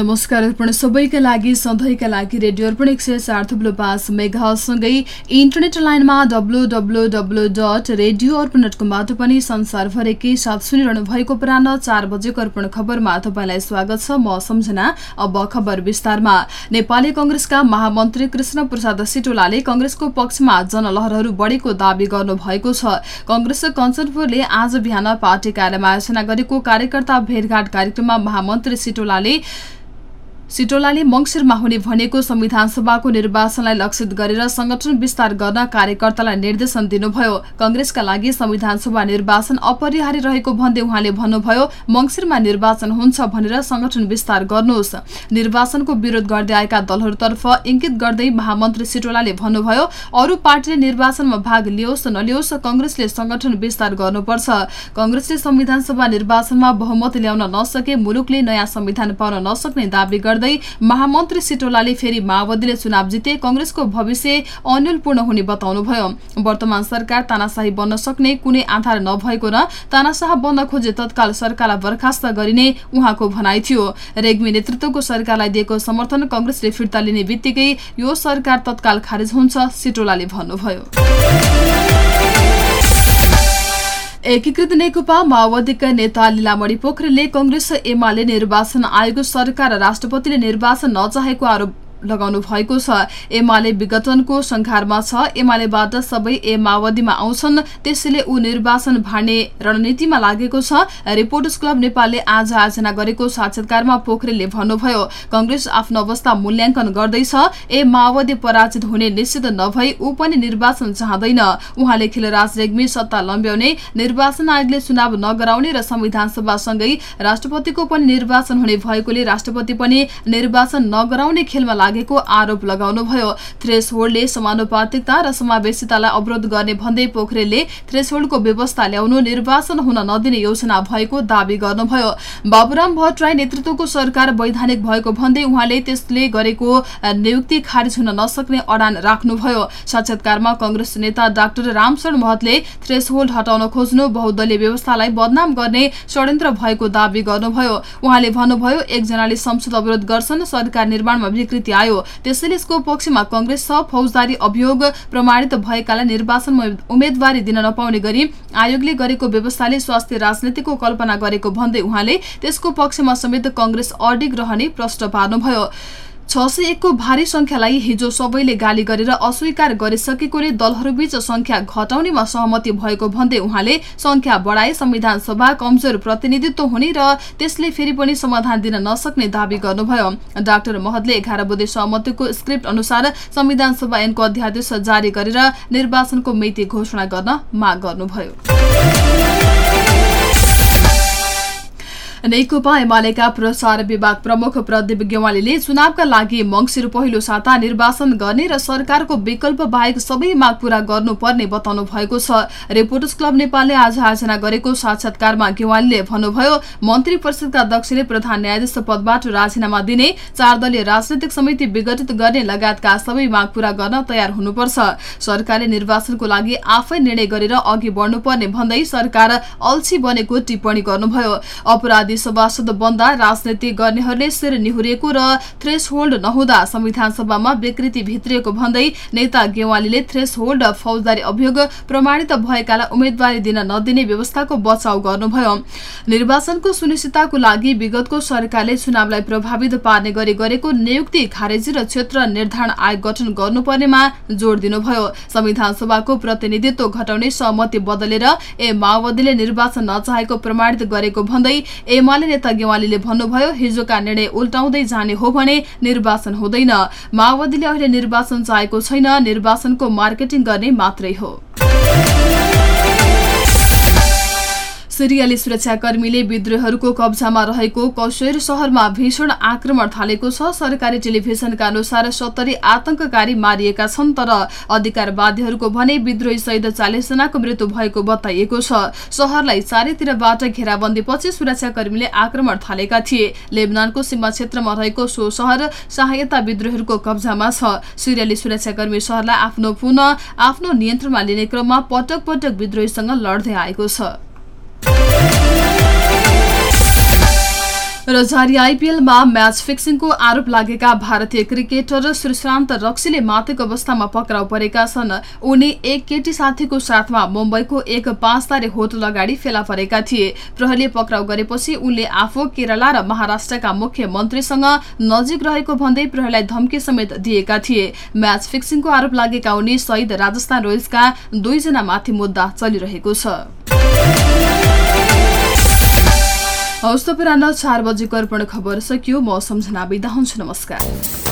नमस्कार अर्पण। सबैका लागि सधैँका लागि रेडियो अर्पण एक सय चार थुप्लो पाँच मेघासँगै इन्टरनेट लाइनमा W W W dot radio Arpan dot कमबाट पनि संसारभरिकै साथ सुनिरहनु भएको पुरानो चार बजेको अर्पण खबरमा तपाईँलाई स्वागत छ म सम्झना अब खबर विस्तारमा। नेपाली कंग्रेसका महामन्त्री कृष्ण प्रसाद सिटोलाले कंग्रेसको पक्षमा जनलहरहरू बढेको दावी गर्नु भएको छ। कंग्रेस कञ्चनपुरले आज बिहान पार्टी कार्यालयमा आयोजना गरेको कार्यकर्ता भेटघाट कार्यक्रममा महामन्त्री सिटोलाले सिटोलाले मङ्सिरमा हुने भनेको संविधान सभाको निर्वाचनलाई लक्षित गरेर संगठन विस्तार गर्न कार्यकर्तालाई निर्देशन दिनुभयो। कंग्रेसका लागि संविधान सभा निर्वाचन अपरिहार्य रहेको भन्दै उहाँले भन्नुभयो मङ्सिरमा निर्वाचन हुन्छ भनेर संगठन विस्तार गर्नुहोस्। निर्वाचनको विरोध गर्दै आएका दलहरूतर्फ इंकित गर्दै महामन्त्री सिटोलाले भन्नुभयो अरू पार्टीले निर्वाचनमा भाग लियोस् नलियोस् कंग्रेसले संगठन विस्तार गर्नुपर्छ। कंग्रेसले संविधान सभा निर्वाचनमा बहुमत ल्याउन नसके मुलुकले नयाँ संविधान पाउन नसक्ने दावी गर्दै महामन्त्री सिटोलाले फेरि माओवादीले चुनाव जिते कंग्रेसको भविष्य अन्यलपूर्ण हुने बताउनुभयो। वर्तमान सरकार तानाशाही बन्न सक्ने कुनै आधार नभएको र तानाशाह बन्न खोजे तत्काल सरकारलाई बर्खास्त गरिने उहाँको भनाइ थियो। रेग्मी नेतृत्वको सरकारलाई दिएको समर्थन कंग्रेसले फिर्ता लिने यो सरकार तत्काल खारेज हुन्छ सिटोलाले भन्नुभयो। एकीकृत नेकपा माओवादीका नेता लीलामणि पोखरेलले कंग्रेस एमाले निर्वाचन आयोग सरकार र राष्ट्रपतिले निर्वाचन नचाहेको आरोप लगाउनु भएको छ। एमाले विघटनको संघारमा छ। एमालेबाट सबै ए माओवादीमा आउँछन्। त्यसैले ऊ निर्वाचन भाड्ने रणनीतिमा लागेको छ। रिपोर्टर्स क्लब नेपालले आज आयोजना गरेको साक्षात्कारमा पोखरेलले भन्नुभयो कंग्रेस आफ्नो अवस्था मूल्याङ्कन गर्दैछ। ए माओवादी पराजित हुने निश्चित नभई ऊ पनि निर्वाचन चाहँदैन। उहाँले खिलराज रेग्मी सत्ता लम्ब्याउने निर्वाचन आयोगले चुनाव नगराउने र संविधान सभासँगै राष्ट्रपतिको पनि निर्वाचन हुने भएकोले राष्ट्रपति पनि निर्वाचन नगराउने खेलमा लागेको आरोप लगाउनुभयो। थ्रेस होल्डले समानुपातिकता र समावेशितालाई अवरोध गर्ने भन्दै पोखरेलले थ्रेस होल्डको व्यवस्था ल्याउनु निर्वाचन हुन नदिने योजना भएको दावी गर्नुभयो। बाबुराम भट्टराई नेतृत्वको सरकार वैधानिक भएको भन्दै उहाँले त्यसले गरेको नियुक्ति खारिज हुन नसक्ने अडान राख्नुभयो। साक्षात्कारमा कंग्रेस नेता डाक्टर रामशरण महतले थ्रेस होल्ड हटाउन खोज्नु बहुदलीय व्यवस्थालाई बदनाम गर्ने षड्यन्त्र भएको दावी गर्नुभयो। उहाँले भन्नुभयो एकजनाले संसद अवरोध गर्छन् सरकार निर्माणमा विकृति आयो। त्यसैले यसको पक्षमा कंग्रेस छ फौजदारी अभियोग प्रमाणित भएकालाई निर्वाचनमा उम्मेद्वारी दिन नपाउने गरी आयोगले गरेको व्यवस्थाले स्वास्थ्य राजनीतिको कल्पना गरेको भन्दै उहाँले त्यसको पक्षमा समेत कंग्रेस अडिग रहने प्रश्न पार्नुभयो। छ सय एकको भारी संख्यालाई हिजो सबैले गाली गरेर अस्वीकार गरिसकेकोले दलहरूबीच संख्या घटाउनेमा सहमति भएको भन्दै उहाँले संख्या बढाए संविधान सभा कमजोर प्रतिनिधित्व हुने र त्यसले फेरि पनि समाधान दिन नसक्ने दावी गर्नुभयो। डाक्टर महतले एघार बुधे सहमतिको स्क्रिप्ट अनुसार संविधान सभा ऐनको अध्यादेश जारी गरेर निर्वाचनको मिति घोषणा गर्न माग गर्नुभयो। नेकपा एमालेका प्रचार विभाग प्रमुख प्रदीप गेवालीले चुनावका लागि मंगिर पहिलो साता निर्वाचन गर्ने र सरकारको विकल्प बाहेक सबै माग पूरा गर्नुपर्ने बताउनु भएको छ। रिपोर्टर्स क्लब नेपालले आज आयोजना गरेको साक्षात्कारमा गेवालीले भन्नुभयो मन्त्री परिषदका अध्यक्षले प्रधान न्यायाधीश पदबाट राजीनामा दिने चार दलीय राजनैतिक समिति विघटित गर्ने लगायतका सबै माग पूरा गर्न तयार हुनुपर्छ। सरकारले निर्वाचनको लागि आफै निर्णय गरेर अघि बढ्नुपर्ने भन्दै सरकार अल्छी बनेको टिप्पणी गर्नुभयो। सभासद बन्दा राजनीति गर्नेहरूले शिर निहुरिएको र थ्रेस होल्ड नहुँदा संविधान सभामा विकृति भित्रिएको भन्दै नेता गेवालीले थ्रेस होल्ड फौजदारी अभियोग प्रमाणित भएकालाई उम्मेद्वारी दिन नदिने व्यवस्थाको बचाउ गर्नुभयो। निर्वाचनको सुनिश्चितताको लागि विगतको सरकारले चुनावलाई प्रभावित पार्ने गरी गरेको नियुक्ति खारेजी र क्षेत्र निर्धारण आयोग गठन गर्नुपर्नेमा जोड़ दिनुभयो। संविधान सभाको प्रतिनिधित्व घटाउने सहमति बदलेर ए माओवादीले निर्वाचन नचाहेको प्रमाणित गरेको भन्दै एमाले नेता गेवालीले भन्नुभयो हिजोका निर्णय उल्टाउँदै जाने हो भने निर्वाचन हुँदैन। माओवादीले अहिले निर्वाचन चाहेको छैन निर्वाचनको मार्केटिङ गर्ने मात्रै हो। सिरियाली सुरक्षाकर्मीले विद्रोहहरूको कब्जामा रहेको कौशेर शहरमा भीषण आक्रमण थालेको छ। सरकारी टेलिभिजनका अनुसार सत्तरी आतंककारी मारिएका छन् तर अधिकारवादीहरूको भने विद्रोही सहित चालिस जनाको मृत्यु भएको बताइएको छ। शहरलाई चारैतिरबाट घेराबन्दीपछि सुरक्षाकर्मीले आक्रमण थालेका थिए। लेबनानको सीमा क्षेत्रमा रहेको सो शहर सहायता विद्रोहहरूको कब्जामा छ। सिरियाली सुरक्षाकर्मी शहरलाई आफ्नो पुनः आफ्नो नियन्त्रणमा लिने क्रममा पटक पटक विद्रोहीसँग लड्दै आएको छ। र जारी आइपिएलमा म्याच फिक्सिङको आरोप लागेका भारतीय क्रिकेटर श्रीशान्त रक्सीले माथिको अवस्थामा पक्राउ परेका छन्। उनी एक केटी साथीको साथमा मुम्बईको एक पाँच तारे होटल अगाडि फेला परेका थिए। प्रहरीले पक्राउ गरेपछि उनले आफू केरला र महाराष्ट्रका मुख्यमन्त्रीसँग नजिक रहेको भन्दै प्रहरीलाई धम्की समेत दिएका थिए। म्याच फिक्सिङको आरोप लागेका उनी शहीद राजस्थान रोयल्सका दुईजना माथि मुद्दा चलिरहेको छ। हौस् त पुरानो चार बजेको अर्पण खबर सकियो। म सम्झना बिदा हुन्छु। नमस्कार।